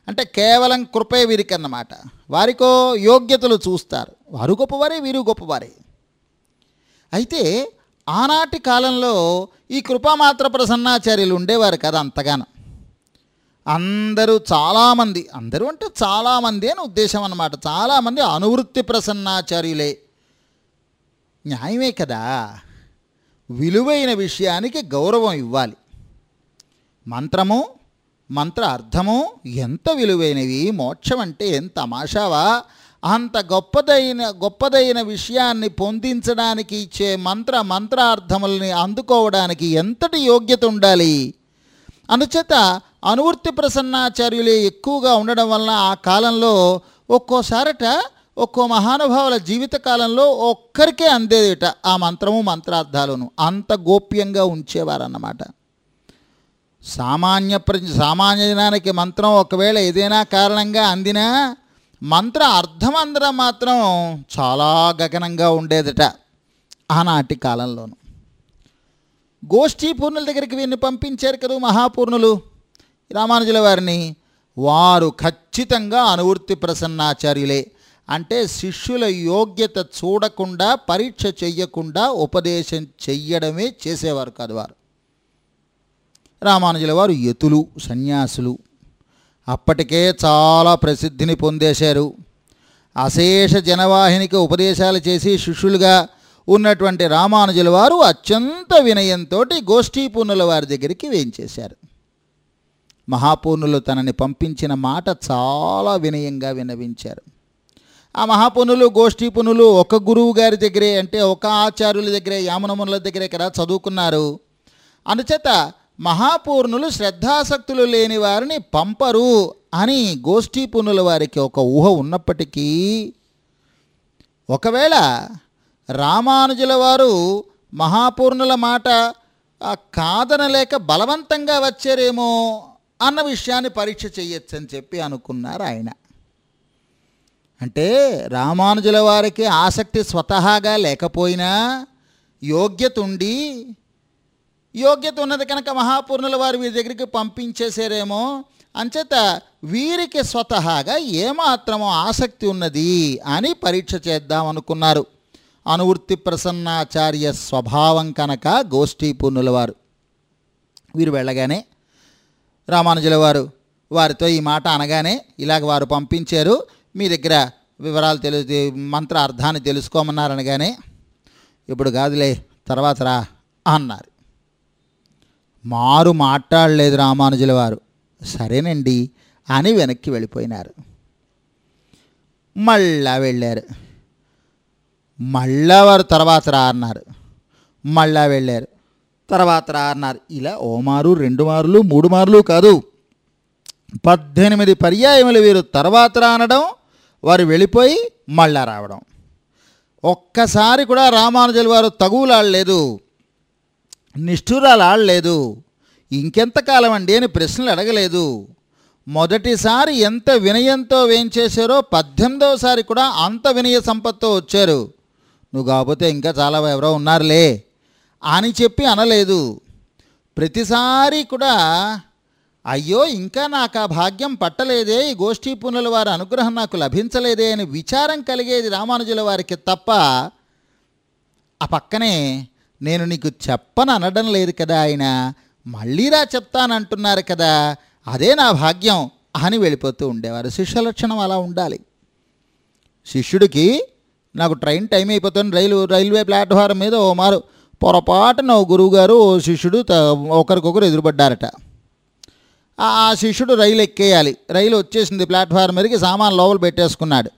అంటే కేవలం కృపే వీరికి అన్నమాట వారికో యోగ్యతలు చూస్తారు. వారు గొప్పవారే వీరు గొప్పవారే. అయితే ఆనాటి కాలంలో ఈ కృపామాత్ర ప్రసన్నాచార్యులు ఉండేవారు కదా అంతగానో. అందరూ చాలామంది అందరూ అంటే చాలామంది అని ఉద్దేశం అన్నమాట. చాలామంది అనువృత్తి ప్రసన్నాచార్యులే. న్యాయమే కదా. విలువైన విషయానికి గౌరవం ఇవ్వాలి. మంత్రము మంత్ర అర్థము ఎంత విలువైనవి మోక్షం అంటే ఎంత తమాషావా? అంత గొప్పదైన గొప్పదైన విషయాన్ని పొందించడానికి ఇచ్చే మంత్ర మంత్రార్థములని అందుకోవడానికి ఎంతటి యోగ్యత ఉండాలి? అందుచేత అనువృత్తి ప్రసన్నాచార్యులే ఎక్కువగా ఉండడం వలన ఆ కాలంలో ఒక్కోసారట ఒక్కో మహానుభావుల జీవిత కాలంలో ఒక్కరికే అందేదిట ఆ మంత్రము మంత్రార్థాలను. అంత గోప్యంగా ఉంచేవారన్నమాట. సామాన్య ప్ర సామాన్య జనానికి మంత్రం ఒకవేళ ఏదైనా కారణంగా అందినా మంత్ర అర్థం అందడం మాత్రం చాలా గగనంగా ఉండేదట ఆనాటి కాలంలోను. గోష్ఠీ పూర్ణుల దగ్గరికి వీరిని పంపించారు కదా మహాపూర్ణులు. రామానుజుల వారిని వారు ఖచ్చితంగా అనువృత్తి ప్రసన్నాచార్యులే. అంటే శిష్యుల యోగ్యత చూడకుండా పరీక్ష చెయ్యకుండా ఉపదేశం చెయ్యడమే చేసేవారు కాదు వారు. రామానుజుల వారు యతులు సన్యాసులు. అప్పటికే చాలా ప్రసిద్ధిని పొందేశారు. అశేష జనవాహినికి ఉపదేశాలు చేసి శిష్యులుగా ఉన్నటువంటి రామానుజుల వారు అత్యంత వినయంతో గోష్ఠీ పూర్ణుల వారి దగ్గరికి వేయించేశారు. మహాపూర్ణులు తనని పంపించిన మాట చాలా వినయంగా వినవించారు ఆ మహాపునులు గోష్ఠీ పునులు ఒక గురువు గారి దగ్గరే అంటే ఒక ఆచార్యుల దగ్గరే యామనమునుల దగ్గరే కదా చదువుకున్నారు. అందుచేత మహాపూర్ణులు శ్రద్ధాసక్తులు లేని వారిని పంపరు అని గోష్ఠీ వారికి ఒక ఊహ ఉన్నప్పటికీ ఒకవేళ రామానుజుల వారు మహాపూర్ణుల మాట ఆ, కాదనలేక బలవంతంగా వచ్చారేమో అన్న విషయాన్ని పరీక్ష చేయొచ్చని చెప్పి అనుకున్నారు ఆయన. అంటే రామానుజుల వారికి ఆసక్తి స్వతహాగా లేకపోయినా యోగ్యత ఉండి యోగ్యత ఉన్నది కనుక మహాపూర్ణుల వారు వీరి దగ్గరికి పంపించేసారేమో అంచేత వీరికి స్వతహాగా ఏమాత్రమో ఆసక్తి ఉన్నది అని పరీక్ష చేద్దాం అనుకున్నారు. అనువృత్తి ప్రసన్నాచార్య స్వభావం కనుక గోష్ఠీ పూర్ణుల వారు. వీరు వెళ్ళగానే రామానుజుల వారు వారితో ఈ మాట అనగానే ఇలాగ వారు పంపించారు. మీ దగ్గర వివరాలు తెలు మంత్ర అర్థాన్ని తెలుసుకోమన్నారు అనగానే ఇప్పుడు కాదులే తర్వాత రా అన్నారు. మారు మాట్లాడలేదు రామానుజుల వారు. సరేనండి అని వెనక్కి వెళ్ళిపోయినారు. మళ్ళా వెళ్ళారు. మళ్ళా వారు తర్వాత రా అన్నారు. మళ్ళా వెళ్ళారు. తర్వాత రా అన్నారు. ఇలా ఓ మారు రెండు మార్లు మూడు మార్లు కాదు. పద్దెనిమిది పర్యాయములు వీరు తర్వాత రానడం వారు వెళ్ళిపోయి మళ్ళా రావడం. ఒక్కసారి కూడా రామానుజుల వారు తగువులాడలేదు. నిష్ఠురాలు ఆడలేదు ఇంకెంతకాలం అండి అని ప్రశ్నలు అడగలేదు. మొదటిసారి ఎంత వినయంతో వేయించేశారో పద్దెనిమిదవసారి కూడా అంత వినయ సంపత్తో వచ్చారు. నువ్వు కాకపోతే ఇంకా చాలా ఎవరో ఉన్నారులే అని చెప్పి అనలేదు. ప్రతిసారి కూడా అయ్యో ఇంకా నాకు ఆ భాగ్యం పట్టలేదే ఈ గోష్ఠీ పునుల వారి అనుగ్రహం నాకు లభించలేదే అని విచారం కలిగేది రామానుజుల వారికి తప్ప ఆ పక్కనే నేను నీకు చెప్పను అనడం లేదు కదా ఆయన మళ్ళీరా చెప్తానంటున్నారు కదా అదే నా భాగ్యం అని వెళ్ళిపోతూ ఉండేవారు. శిష్య లక్షణం అలా ఉండాలి. శిష్యుడికి నాకు ట్రైన్ టైం అయిపోతుంది రైలు రైల్వే ప్లాట్ఫారం మీద ఓ మారు పొరపాటున ఓ గురువుగారు ఓ శిష్యుడు త- ఒకరికొకరు ఎదురుపడ్డారట. ఆ ఆ శిష్యుడు రైలు ఎక్కేయాలి. రైలు వచ్చేసింది ప్లాట్ఫారం మీదకి సామాన్ లోపల పెట్టేసుకున్నాడు.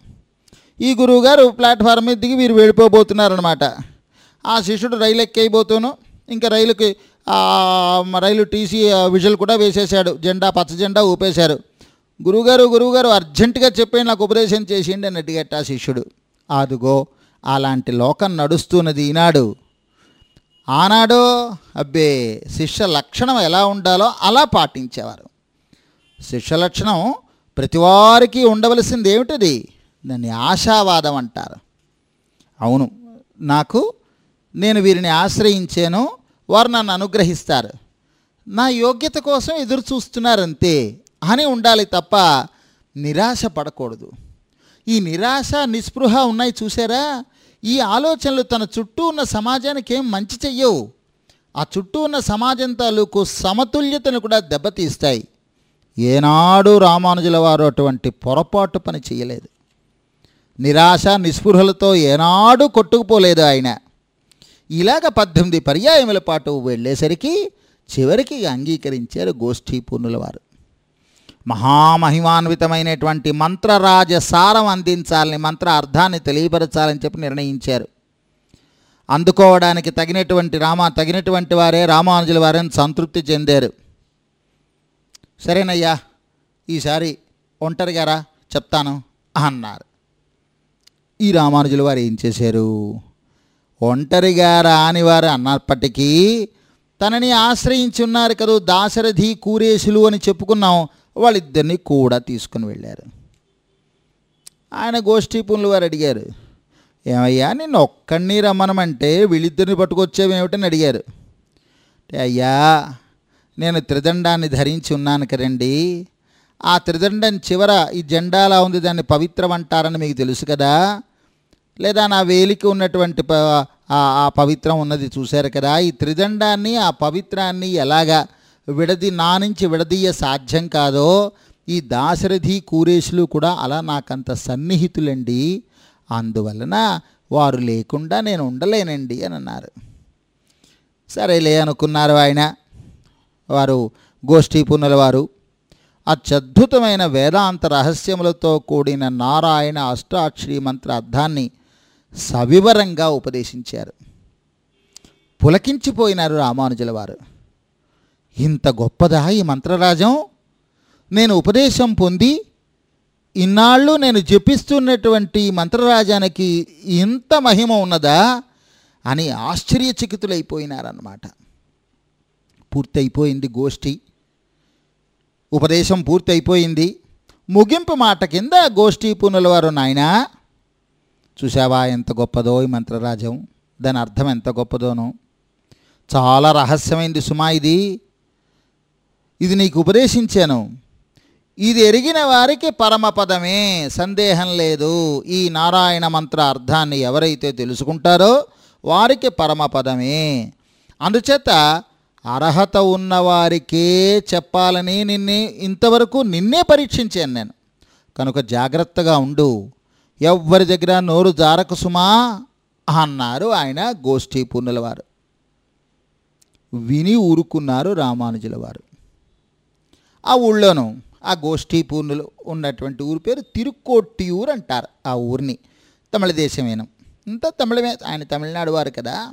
ఈ గురువుగారు ప్లాట్ఫారం మీద దిగి వీరు వెళ్ళిపోబోతున్నారనమాట ఆ శిష్యుడు రైలు ఎక్కేయబోతూను. ఇంకా రైలుకి రైలు టీసీ విజువల్ కూడా వేసేశాడు. జెండా పచ్చ జెండా ఊపేశారు. గురుగారు గురువుగారు అర్జెంటుగా చెప్పి నాకు ఉపదేశం చేసిండి అని అడిగట్ట శిష్యుడు. అదుగో అలాంటి లోకం నడుస్తున్నది ఈనాడు. ఆనాడు అబ్బే శిష్య లక్షణం ఎలా ఉండాలో అలా పాటించేవారు. శిష్య లక్షణం ప్రతివారికి ఉండవలసింది ఏమిటది దాన్ని ఆశావాదం అంటారు. అవును నాకు నేను వీరిని ఆశ్రయించాను వారు నన్ను అనుగ్రహిస్తారు. నా యోగ్యత కోసం ఎదురు చూస్తున్నారంతే అని ఉండాలి తప్ప నిరాశ పడకూడదు. ఈ నిరాశ నిస్పృహ ఉన్నాయి చూసారా ఈ ఆలోచనలు తన చుట్టూ ఉన్న సమాజానికి ఏం మంచి చెయ్యవు. ఆ చుట్టూ ఉన్న సమాజం తాలూకు సమతుల్యతను కూడా దెబ్బతీస్తాయి. ఏనాడు రామానుజుల వారు అటువంటి పొరపాటు పని చేయలేదు నిరాశ నిస్పృహలతో ఏనాడు కొట్టుకుపోలేదు ఆయన. ఇలాగ పద్దెనిమిది పర్యాయముల పాటు వెళ్ళేసరికి చివరికి అంగీకరించారు గోష్ఠీ పూర్ణుల వారు. మహామహిమాన్వితమైనటువంటి మంత్రరాజ సారం అందించాలని మంత్ర అర్థాన్ని తెలియపరచాలని చెప్పి నిర్ణయించారు. అందుకోవడానికి తగినటువంటి రామ తగినటువంటి వారే రామానుజుల వారని సంతృప్తి చెందారు. సరేనయ్యా ఈసారి ఒంటరిగారా చెప్తాను అన్నారు. ఈ రామానుజుల వారు ఏం చేశారు? ఒంటరిగా రాని వారు అన్నప్పటికీ తనని ఆశ్రయించి ఉన్నారు కదా దాశరథి కూరేశులు అని చెప్పుకున్నాం. వాళ్ళిద్దరిని కూడా తీసుకుని వెళ్ళారు. ఆయన గోష్ఠీ పునులు వారు అడిగారు ఏమయ్యా నిన్ను ఒక్కడిని రమ్మనమంటే వీళ్ళిద్దరిని పట్టుకొచ్చేవేమిటని అడిగారు. అంటే అయ్యా నేను త్రిదండాన్ని ధరించి ఉన్నాను కదండి. ఆ త్రిదండం చివర ఈ జెండాలా ఉంది దాన్ని పవిత్రం అంటారని మీకు తెలుసు కదా. లేదా నా వేలికి ఉన్నటువంటి ప ఆ- పవిత్రం ఉన్నది చూశారు కదా ఈ త్రిదండాన్ని ఆ పవిత్రాన్ని ఎలాగా విడది నా నుంచి విడదీయ సాధ్యం కాదో ఈ దాశరథి కూరేశులు కూడా అలా నాకంత సన్నిహితులండి. అందువలన వారు లేకుండా నేను ఉండలేనండి అని అన్నారు. సరేలే అనుకున్నారు ఆయన. వారు గోష్ఠీ పునుల వారు. అత్యద్భుతమైన వేదాంత రహస్యములతో కూడిన నారాయణ అష్టాక్షరి మంత్ర అర్థాన్ని సవివరంగా ఉపదేశించారు. పులకించిపోయినారు రామానుజుల వారు. ఇంత గొప్పదా ఈ మంత్రరాజం? నేను ఉపదేశం పొంది ఇన్నాళ్ళు నేను జపిస్తున్నటువంటి మంత్రరాజానికి ఇంత మహిమ ఉన్నదా? అని ఆశ్చర్యచకితులైపోయినారన్నమాట. పూర్తయిపోయింది గోష్ఠి. ఉపదేశం పూర్తయిపోయింది. ముగింపు మాట కింద గోష్ఠీ పునుల వారు నాయనా చూసావా ఎంత గొప్పదో ఈ మంత్రరాజం దాని అర్థం ఎంత గొప్పదోనో. చాలా రహస్యమైంది సుమా ఇది. ఇది నీకు ఉపదేశించాను. ఇది ఎరిగిన వారికి పరమపదమే సందేహం లేదు. ఈ నారాయణ మంత్ర అర్థాన్ని ఎవరైతే తెలుసుకుంటారో వారికి పరమపదమే అందుచేత అర్హత ఉన్నవారికే చెప్పాలని నిన్నే ఇంతవరకు నిన్నే పరీక్షించాను నేను. కనుక జాగ్రత్తగా ఉండు. ఎవ్వరి దగ్గర నోరు జారకు సుమా అన్నారు ఆయన గోష్ఠీ పున్నుల వారు విని ఊరుకున్నారు రామానుజుల వారు ఆ ఊళ్ళోనూ ఆ గోష్ఠీ పూర్ణులు ఉన్నటువంటి ఊరి పేరు తిరుక్కోట్టియూర్ అంటారు ఆ ఊరిని. తమిళ దేశమేనం. ఇంత తమిళమే ఆయన తమిళనాడు వారు కదా.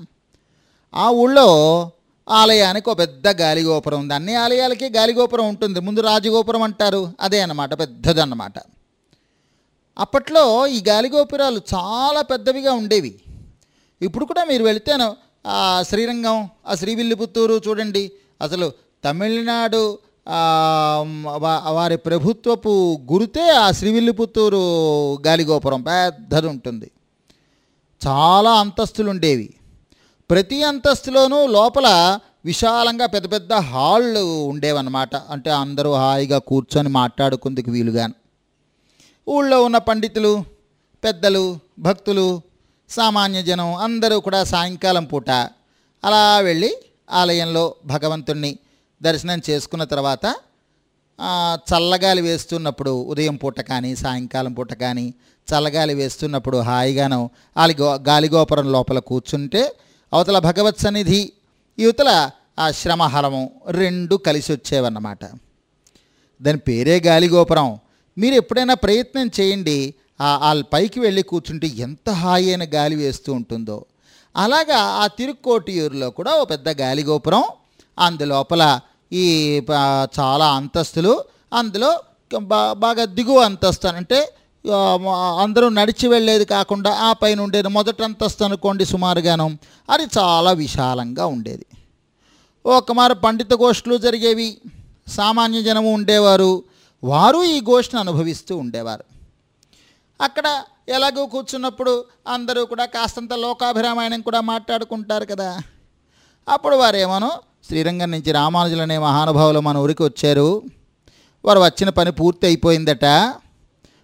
ఆ ఊళ్ళో ఆలయానికి ఒక పెద్ద గాలిగోపురం ఉంది. అన్ని ఆలయాలకి గాలిగోపురం ఉంటుంది. ముందు రాజగోపురం అంటారు. అదే అన్నమాట పెద్దదన్నమాట. అప్పట్లో ఈ గాలిగోపురాలు చాలా పెద్దవిగా ఉండేవి. ఇప్పుడు కూడా మీరు వెళితేను ఆ శ్రీరంగం ఆ శ్రీవిల్లిపుత్తూరు చూడండి. అసలు తమిళనాడు వారి ప్రభుత్వపు గురితే ఆ శ్రీవిల్లిపుత్తూరు గాలిగోపురం పెద్దది ఉంటుంది. చాలా అంతస్తులు ఉండేవి ప్రతి అంతస్తులోనూ లోపల విశాలంగా పెద్ద పెద్ద హాళ్ళు ఉండేవన్నమాట. అంటే అందరూ హాయిగా కూర్చొని మాట్లాడుకుందుకు వీలుగాను. ఊళ్ళో ఉన్న పండితులు పెద్దలు భక్తులు సామాన్య జనం అందరూ కూడా సాయంకాలం పూట అలా వెళ్ళి ఆలయంలో భగవంతుణ్ణి దర్శనం చేసుకున్న తర్వాత చల్లగాలి వేస్తున్నప్పుడు ఉదయం పూట కానీ సాయంకాలం పూట కానీ చల్లగాలి వేస్తున్నప్పుడు హాయిగాను ఆలిగో గాలిగోపురం లోపల కూర్చుంటే అవతల భగవత్ సన్నిధి యువతల ఆ శ్రమహరము రెండు కలిసి వచ్చేవన్నమాట దాని పేరే గాలిగోపురం మీరు ఎప్పుడైనా ప్రయత్నం చేయండి. ఆ పైకి వెళ్ళి కూర్చుంటే ఎంత హాయి అయిన గాలి వేస్తూ ఉంటుందో. అలాగా ఆ తిరుక్కోటియూరులో కూడా ఓ పెద్ద గాలిగోపురం అందులోపల ఈ చాలా అంతస్తులు అందులో బాగా దిగువ అంతస్తు అంటే అందరూ నడిచి వెళ్ళేది కాకుండా ఆ పైన ఉండేది మొదటి అంతస్తు అనుకోండి సుమారుగాను. అది చాలా విశాలంగా ఉండేది. ఒక మారు పండిత గోష్ఠులు జరిగేవి. సామాన్య జనము ఉండేవారు. వారు ఈ గోష్ఠిని అనుభవిస్తూ ఉండేవారు. అక్కడ ఎలాగో కూర్చున్నప్పుడు అందరూ కూడా కాస్తంత లోకాభిరామాయణం కూడా మాట్లాడుకుంటారు కదా. అప్పుడు వారేమోనో శ్రీరంగం నుంచి రామానుజులు అనే మహానుభావులు మన ఊరికి వచ్చారు. వారు వచ్చిన పని పూర్తి అయిపోయిందట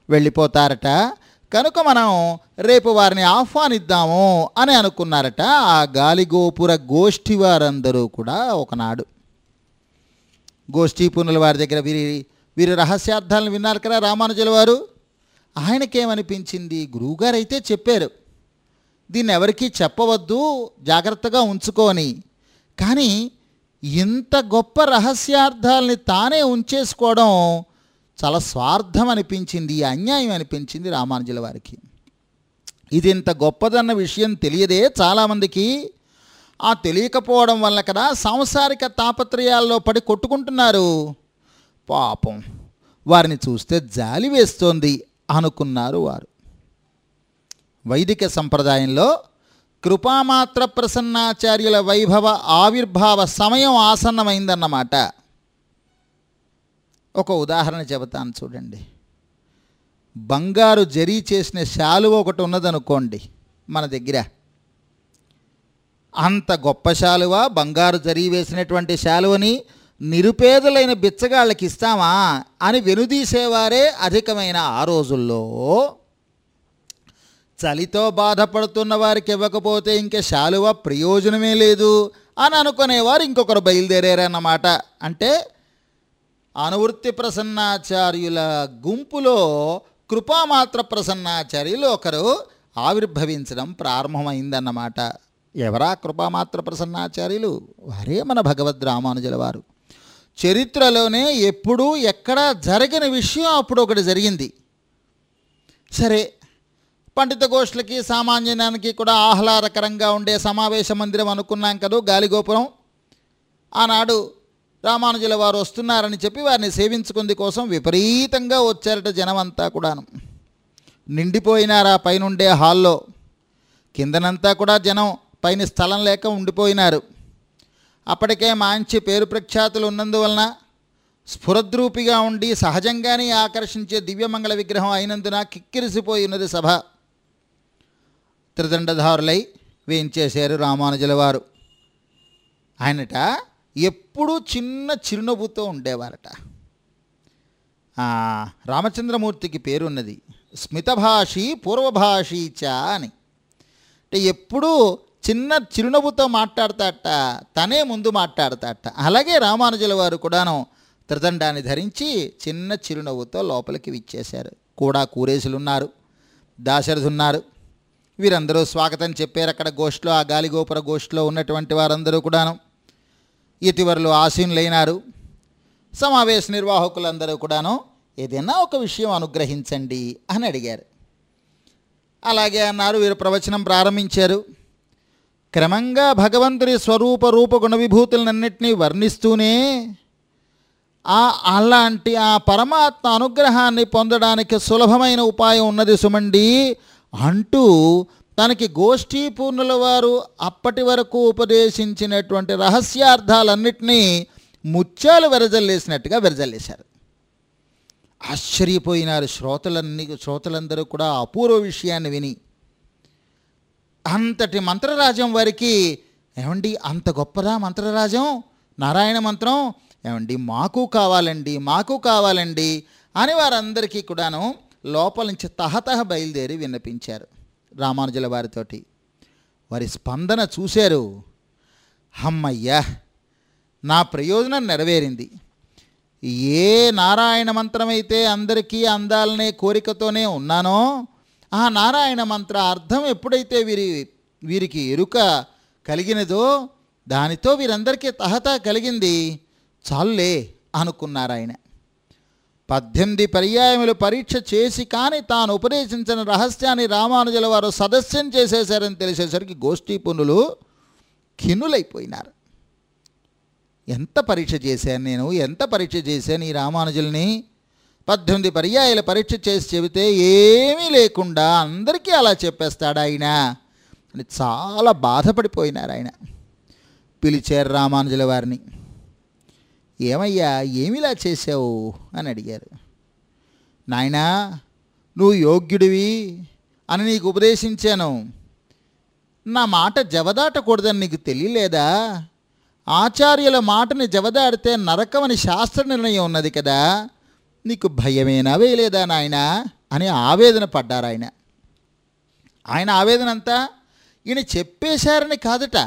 వెళ్ళిపోతారట. కనుక మనం రేపు వారిని ఆహ్వానిద్దాము అని అనుకున్నారట. ఆ గాలిగోపుర గోష్ఠి వారందరూ కూడా ఒకనాడు. గోష్ఠీ పునుల వారి దగ్గర వీరి వీరి రహస్యార్థాలను విన్నారు కదా రామానుజుల వారు. ఆయనకేమనిపించింది? గురువుగారు అయితే చెప్పారు. దీన్ని ఎవరికీ చెప్పవద్దు జాగ్రత్తగా ఉంచుకోని. కానీ ఇంత గొప్ప రహస్యార్థాలని తానే ఉంచేసుకోవడం చాలా స్వార్థం అనిపించింది అన్యాయం అనిపించింది రామానుజుల వారికి. ఇది ఇంత గొప్పదన్న విషయం తెలియదే చాలామందికి. ఆ తెలియకపోవడం వల్ల కదా సాంసారిక తాపత్రయాల్లో పడి కొట్టుకుంటున్నారు. పాపం. వారిని చూస్తే జాలి వేస్తోంది అనుకున్నారు వారు. వైదిక సంప్రదాయంలో కృపామాత్ర ప్రసన్నాచార్యుల వైభవ ఆవిర్భావ సమయం ఆసన్నమైందన్నమాట. ఒక ఉదాహరణ చెబుతాను చూడండి. బంగారు జరీ చేసిన శాలువ ఒకటి ఉన్నదనుకోండి మన దగ్గర. అంత గొప్ప శాలువ బంగారు జరీ వేసినటువంటి శాలువని నిరుపేదలైన బిచ్చగాళ్ళకి ఇస్తామా అని వెనుదీసేవారే అధికమైన ఆ రోజుల్లో. చలితో బాధపడుతున్న వారికి ఇవ్వకపోతే ఇంక శాలువ ప్రయోజనమే లేదు అని అనుకునేవారు ఇంకొకరు బయలుదేరారన్నమాట. అంటే అనువృత్తి ప్రసన్నాచార్యుల గుంపులో కృపామాత్ర ప్రసన్నాచార్యులు ఒకరు ఆవిర్భవించడం ప్రారంభమైందన్నమాట. ఎవరా కృపామాత్ర ప్రసన్నాచార్యులు? వారే మన భగవద్ రామానుజుల వారు. చరిత్రలోనే ఎప్పుడూ ఎక్కడా జరగని విషయం అప్పుడు ఒకటి జరిగింది. సరే పండిత గోష్ఠులకి సామాన్యానికి కూడా ఆహ్లాదకరంగా ఉండే సమావేశ మందిరం అనుకున్నాం కదా గాలిగోపురం. ఆనాడు రామానుజుల వారు వస్తున్నారని చెప్పి వారిని సేవించుకుంది కోసం విపరీతంగా వచ్చారట జనమంతా కూడాను. నిండిపోయినారు ఆ పైనుండే హాల్లో. కిందనంతా కూడా జనం పైన స్థలం లేక ఉండిపోయినారు. అప్పటికే మంచి పేరు ప్రఖ్యాతులు ఉన్నందువలన స్ఫురద్రూపిగా ఉండి సహజంగానే ఆకర్షించే దివ్యమంగళ విగ్రహం అయినందున కిక్కిరిసిపోయి ఉన్నది సభ. త్రిదండధారులై వేయించేశారు రామానుజుల వారు. ఆయనట ఎప్పుడూ చిన్న చిరునవ్వుతో ఉండేవారట. రామచంద్రమూర్తికి పేరున్నది. స్మితభాషి పూర్వభాషి అని. అంటే ఎప్పుడూ చిన్న చిరునవ్వుతో మాట్లాడతాట తనే ముందు మాట్లాడతాట. అలాగే రామానుజుల వారు కూడాను త్రిదండాన్ని ధరించి చిన్న చిరునవ్వుతో లోపలికి విచ్చేశారు. కూడా కూరేసులున్నారు దాశరథున్నారు. వీరందరూ స్వాగతం చెప్పారు అక్కడ గోష్ఠిలో ఆ గాలిగోపుర గోష్ఠిలో ఉన్నటువంటి వారందరూ కూడాను. ఇటీవరలో ఆసీనులైనారు. సమావేశ నిర్వాహకులందరూ కూడాను ఏదైనా ఒక విషయం అనుగ్రహించండి అని అడిగారు. అలాగే అన్నారు వీరు ప్రవచనం ప్రారంభించారు. క్రమంగా భగవంతుని స్వరూప రూప గుణ విభూతులన్నింటినీ వర్ణిస్తూనే ఆ అలాంటి ఆ పరమాత్మ అనుగ్రహాన్ని పొందడానికి సులభమైన ఉపాయం ఉన్నది సుమండి. అంటూ తనకి గోష్ఠీ పూర్ణుల వారు అప్పటి వరకు ఉపదేశించినటువంటి రహస్యార్థాలన్నింటినీ ముత్యాలు వెరజల్లేసినట్టుగా వెరజల్లేశారు. ఆశ్చర్యపోయినారు శ్రోతలన్నీ శ్రోతలందరూ కూడా అపూర్వ విషయాన్ని విని. అంతటి మంత్రరాజం వారికి ఏమండి అంత గొప్పదా మంత్రరాజం? నారాయణ మంత్రం? ఏమండి మాకు కావాలండి మాకు కావాలండి అని వారందరికీ కూడాను లోపల నుంచి తహతహ బయలుదేరి విన్నపించారు రామానుజుల వారితోటి. వారి స్పందన చూశారు. హమ్మయ్యా నా ప్రయోజనం నెరవేరింది. ఏ నారాయణ మంత్రమైతే అందరికీ అందాలనే కోరికతోనే ఉన్నానో ఆ నారాయణ మంత్ర అర్థం ఎప్పుడైతే వీరి వీరికి ఎరుక కలిగినదో దానితో వీరందరికీ తహత కలిగింది చాలులే అనుకున్నారు ఆయన. పద్దెనిమిది పర్యాయములు పరీక్ష చేసి కానీ తాను ఉపదేశించిన రహస్యాన్ని రామానుజుల వారు సదస్యం చేసేశారని తెలిసేసరికి గోష్ఠీ పునులు ఖిన్నులైపోయినారు. ఎంత పరీక్ష చేశాను నేను? ఎంత పరీక్ష చేశాను ఈ రామానుజుల్ని? పద్దెనిమిది పర్యాయాల పరీక్ష చేసి చెబితే ఏమీ లేకుండా అందరికీ అలా చెప్పేస్తాడు ఆయన. అని చాలా బాధపడిపోయినారు ఆయన. పిలిచారు రామానుజుల వారిని. ఏమయ్యా ఏమిలా చేసావు అని అడిగారు. నాయనా నువ్వు యోగ్యుడివి అని నీకు ఉపదేశించాను. నా మాట జవదాటకూడదని నీకు తెలియలేదా? ఆచార్యుల మాటని జవదాడితే నరకమని శాస్త్ర నిర్ణయం ఉన్నది కదా. నీకు భయమేనా? వేయలేదా నాయన? అని ఆవేదన పడ్డారు ఆయన. ఆయన ఆవేదన అంతా ఈయన చెప్పేశారని కాదట.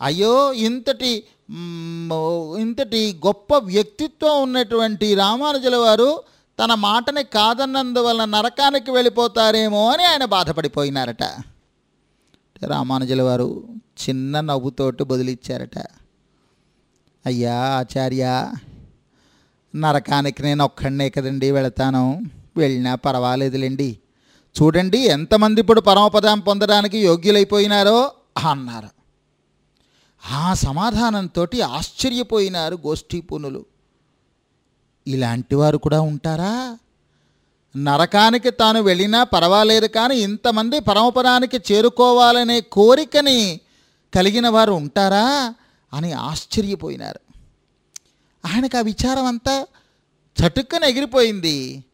అయ్యో ఇంతటి ఇంతటి గొప్ప వ్యక్తిత్వం ఉన్నటువంటి రామానుజుల వారు తన మాటని కాదన్నందువలన నరకానికి వెళ్ళిపోతారేమో అని ఆయన బాధపడిపోయినారట. రామానుజుల వారు చిన్న నవ్వుతోటి బదిలిచ్చారట. అయ్యా ఆచార్య నరకానికి నేను ఒక్కడనే కదండి వెళతాను. వెళ్ళినా పర్వాలేదులేండి. చూడండి ఎంతమంది ఇప్పుడు పరమపదం పొందడానికి యోగ్యులైపోయినారో అన్నారు. ఆ సమాధానంతో ఆశ్చర్యపోయినారు గోష్ఠీ పునులు ఇలాంటి వారు కూడా ఉంటారా? నరకానికి తాను వెళ్ళినా పర్వాలేదు కానీ ఇంతమంది పరమపదానికి చేరుకోవాలనే కోరికని కలిగిన వారు ఉంటారా? అని ఆశ్చర్యపోయినారు. ఆయనకు ఆ విచారం అంతా చటుక్కన ఎగిరిపోయింది.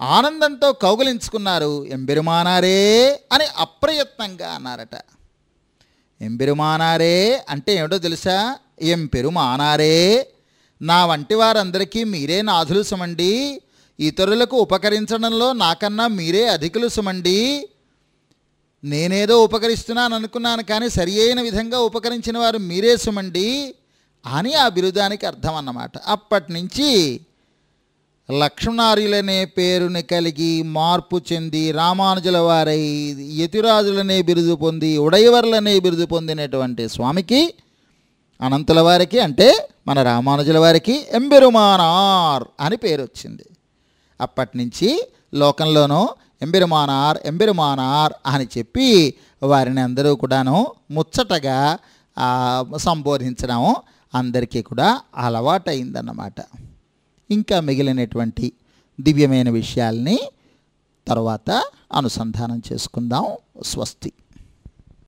ఆనందంతో కౌగలించుకున్నారు ఎంబెరుమానారే అని అప్రయత్నంగా అన్నారట. ఎంబెరుమానారే అంటే ఏమిటో తెలుసా? ఎం పెరుమానారే నా వంటి వారందరికీ మీరే నాథులు సుమండి ఇతరులకు ఉపకరించడంలో నాకన్నా మీరే అధికులు సుమండి. నేనేదో ఉపకరిస్తున్నాను అనుకున్నాను కానీ సరి అయిన విధంగా ఉపకరించిన వారు మీరే సుమండి. అని ఆ బిరుదానికి అర్థం అన్నమాట అప్పటి నుంచి లక్ష్మణార్యులనే పేరుని కలిగి మార్పు చెంది రామానుజుల వారై యతిరాజులనే బిరుదు పొంది ఉడయవర్లనే బిరుదు పొందినటువంటి స్వామికి అనంతుల వారికి అంటే మన రామానుజుల వారికి ఎంబెరుమానార్ అని పేరు వచ్చింది అప్పటి నుంచి లోకంలోనూ ఎంబెరుమానార్ ఎంబెరుమానార్ అని చెప్పి వారిని అందరూ కూడాను ముచ్చటగా సంబోధించడం అందరికీ కూడా అలవాటైందన్నమాట. ఇంకా మిగిలినటువంటి దివ్యమైన విషయాల్ని తర్వాత అనుసంధానం చేసుకుందాం. స్వస్తి.